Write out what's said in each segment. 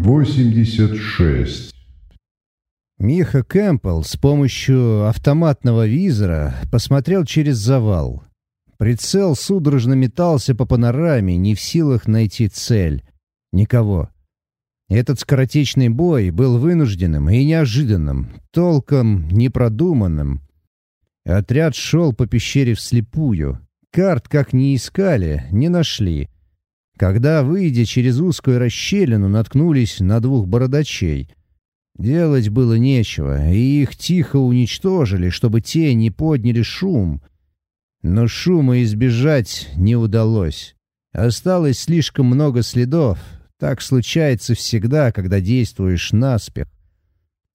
86. Миха Кэмпбелл с помощью автоматного визора посмотрел через завал. Прицел судорожно метался по панораме, не в силах найти цель. Никого. Этот скоротечный бой был вынужденным и неожиданным, толком непродуманным. Отряд шел по пещере вслепую. Карт, как ни искали, не нашли. Когда, выйдя через узкую расщелину, наткнулись на двух бородачей. Делать было нечего, и их тихо уничтожили, чтобы те не подняли шум. Но шума избежать не удалось. Осталось слишком много следов. Так случается всегда, когда действуешь наспех.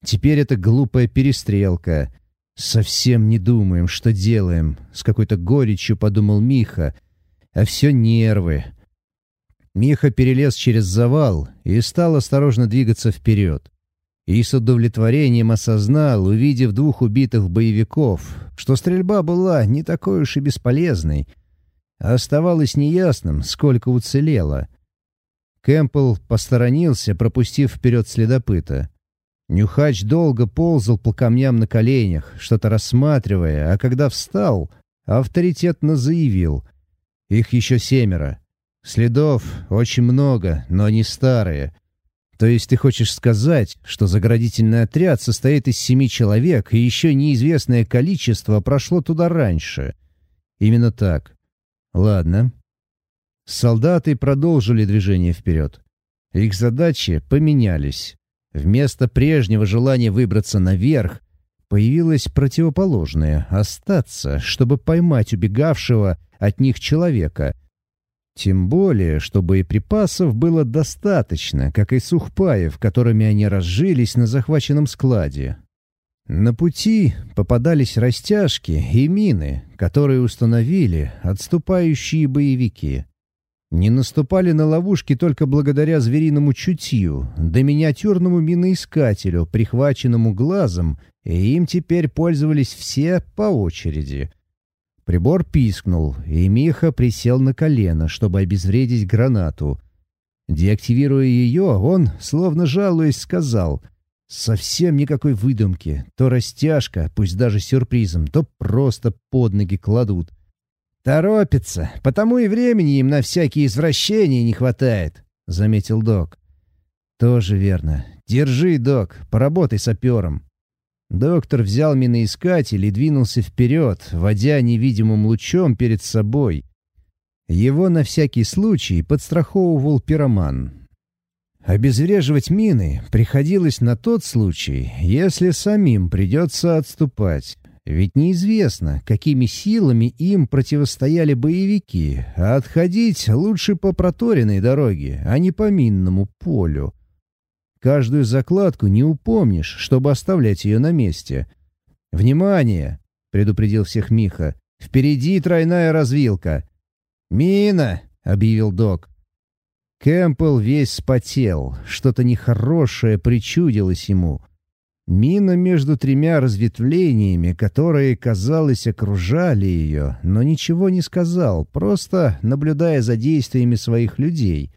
Теперь это глупая перестрелка. Совсем не думаем, что делаем. С какой-то горечью подумал Миха. А все нервы. Миха перелез через завал и стал осторожно двигаться вперед. И с удовлетворением осознал, увидев двух убитых боевиков, что стрельба была не такой уж и бесполезной. А оставалось неясным, сколько уцелело. Кэмпбелл посторонился, пропустив вперед следопыта. Нюхач долго ползал по камням на коленях, что-то рассматривая, а когда встал, авторитетно заявил. «Их еще семеро. Следов очень много, но они старые. То есть ты хочешь сказать, что заградительный отряд состоит из семи человек, и еще неизвестное количество прошло туда раньше? Именно так. Ладно. Солдаты продолжили движение вперед. Их задачи поменялись. Вместо прежнего желания выбраться наверх, появилось противоположное — остаться, чтобы поймать убегавшего от них человека — тем более, что боеприпасов было достаточно, как и сухпаев, которыми они разжились на захваченном складе. На пути попадались растяжки и мины, которые установили отступающие боевики. Не наступали на ловушки только благодаря звериному чутью, да миниатюрному миноискателю, прихваченному глазом, и им теперь пользовались все по очереди. Прибор пискнул, и Миха присел на колено, чтобы обезвредить гранату. Деактивируя ее, он, словно жалуясь, сказал «Совсем никакой выдумки. То растяжка, пусть даже сюрпризом, то просто под ноги кладут». «Торопятся, потому и времени им на всякие извращения не хватает», — заметил док. «Тоже верно. Держи, док, поработай сапером». Доктор взял миноискатель и двинулся вперед, водя невидимым лучом перед собой. Его на всякий случай подстраховывал пироман. Обезвреживать мины приходилось на тот случай, если самим придется отступать. Ведь неизвестно, какими силами им противостояли боевики, а отходить лучше по проторенной дороге, а не по минному полю. Каждую закладку не упомнишь, чтобы оставлять ее на месте. «Внимание!» — предупредил всех Миха. «Впереди тройная развилка». «Мина!» — объявил док. Кэмпбелл весь спотел, что-то нехорошее причудилось ему. Мина между тремя разветвлениями, которые, казалось, окружали ее, но ничего не сказал, просто наблюдая за действиями своих людей.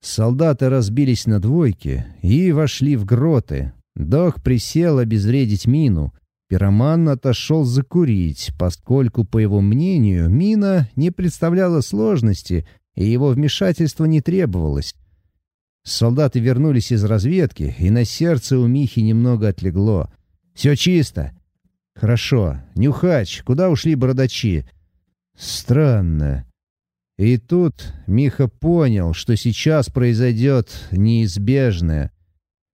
Солдаты разбились на двойки и вошли в гроты. Док присел обезвредить мину. Пироман отошел закурить, поскольку, по его мнению, мина не представляла сложности, и его вмешательство не требовалось. Солдаты вернулись из разведки, и на сердце у Михи немного отлегло. «Все чисто!» «Хорошо. Нюхач, куда ушли бородачи?» «Странно. И тут Миха понял, что сейчас произойдет неизбежное.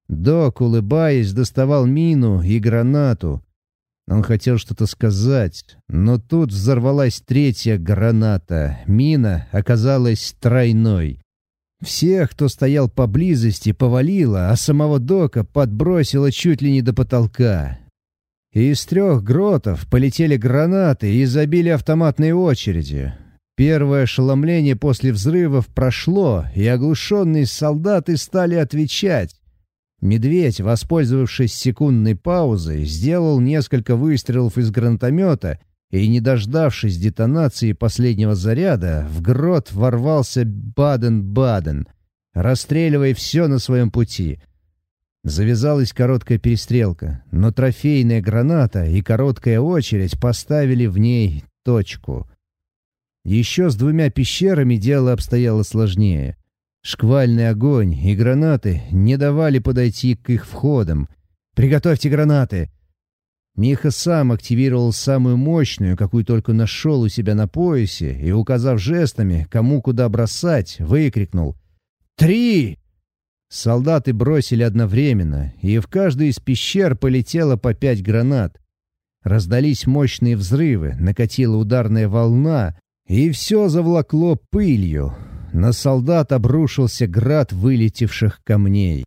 Док, улыбаясь, доставал мину и гранату. Он хотел что-то сказать, но тут взорвалась третья граната. Мина оказалась тройной. Всех, кто стоял поблизости, повалило, а самого Дока подбросило чуть ли не до потолка. Из трех гротов полетели гранаты и забили автоматные очереди. Первое ошеломление после взрывов прошло, и оглушенные солдаты стали отвечать. Медведь, воспользовавшись секундной паузой, сделал несколько выстрелов из гранатомета и, не дождавшись детонации последнего заряда, в грот ворвался Баден-Баден. расстреливая все на своем пути. Завязалась короткая перестрелка, но трофейная граната и короткая очередь поставили в ней точку. Еще с двумя пещерами дело обстояло сложнее. Шквальный огонь и гранаты не давали подойти к их входам. «Приготовьте гранаты!» Миха сам активировал самую мощную, какую только нашел у себя на поясе, и, указав жестами, кому куда бросать, выкрикнул «Три!». Солдаты бросили одновременно, и в каждую из пещер полетело по пять гранат. Раздались мощные взрывы, накатила ударная волна, и все завлакло пылью. На солдат обрушился град вылетевших камней.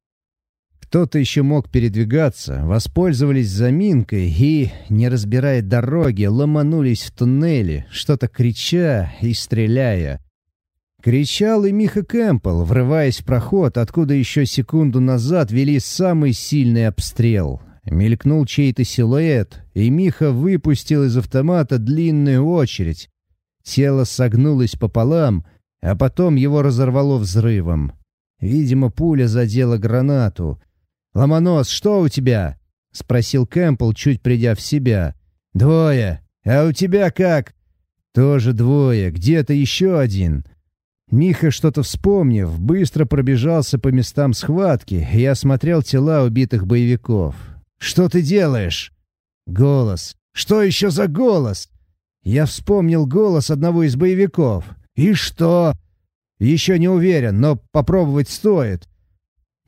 Кто-то еще мог передвигаться, воспользовались заминкой и, не разбирая дороги, ломанулись в туннели, что-то крича и стреляя. Кричал и Миха Кэмпбелл, врываясь в проход, откуда еще секунду назад вели самый сильный обстрел. Мелькнул чей-то силуэт, и Миха выпустил из автомата длинную очередь. Тело согнулось пополам, а потом его разорвало взрывом. Видимо, пуля задела гранату. «Ломонос, что у тебя?» — спросил Кэмпбелл, чуть придя в себя. «Двое. А у тебя как?» «Тоже двое. Где-то еще один». Миха, что-то вспомнив, быстро пробежался по местам схватки и осмотрел тела убитых боевиков. «Что ты делаешь?» «Голос. Что еще за голос?» Я вспомнил голос одного из боевиков. «И что?» «Еще не уверен, но попробовать стоит.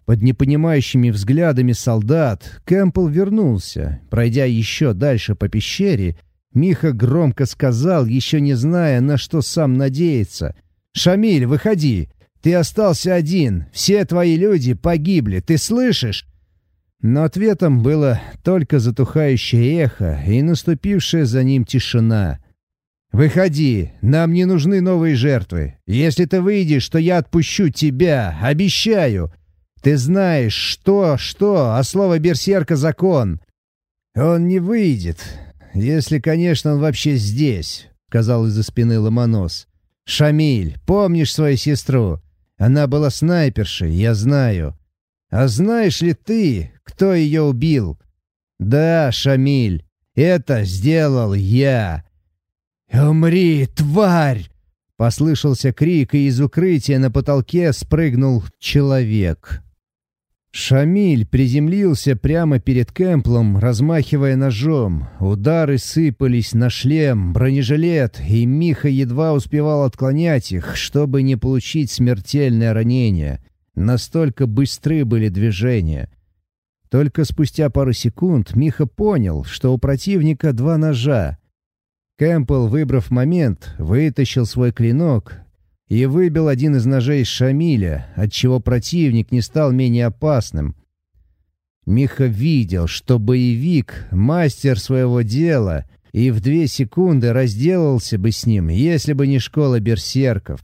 Под непонимающими взглядами солдат Кэмпбелл вернулся. Пройдя еще дальше по пещере, Миха громко сказал, еще не зная, на что сам надеется. «Шамиль, выходи! Ты остался один! Все твои люди погибли! Ты слышишь?» Но ответом было только затухающее эхо и наступившая за ним тишина. «Выходи! Нам не нужны новые жертвы! Если ты выйдешь, то я отпущу тебя! Обещаю! Ты знаешь, что, что, а слово берсерка — закон. Он не выйдет, если, конечно, он вообще здесь, — сказал из-за спины Ломонос. Шамиль, помнишь свою сестру? Она была снайпершей, я знаю. А знаешь ли ты, кто ее убил? Да, Шамиль, это сделал я. «Умри, тварь!» Послышался крик, и из укрытия на потолке спрыгнул человек. Шамиль приземлился прямо перед Кэмплом, размахивая ножом. Удары сыпались на шлем, бронежилет, и Миха едва успевал отклонять их, чтобы не получить смертельное ранение. Настолько быстры были движения. Только спустя пару секунд Миха понял, что у противника два ножа. Кэмпбелл, выбрав момент, вытащил свой клинок и выбил один из ножей Шамиля, отчего противник не стал менее опасным. Миха видел, что боевик — мастер своего дела, и в две секунды разделался бы с ним, если бы не школа берсерков.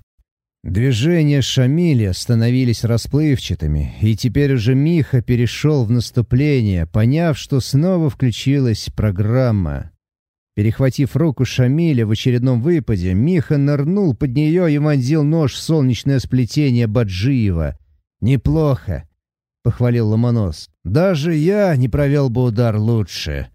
Движения Шамиля становились расплывчатыми, и теперь уже Миха перешел в наступление, поняв, что снова включилась программа. Перехватив руку Шамиля в очередном выпаде, Миха нырнул под нее и вонзил нож в солнечное сплетение Баджиева. «Неплохо», — похвалил Ломонос. «Даже я не провел бы удар лучше».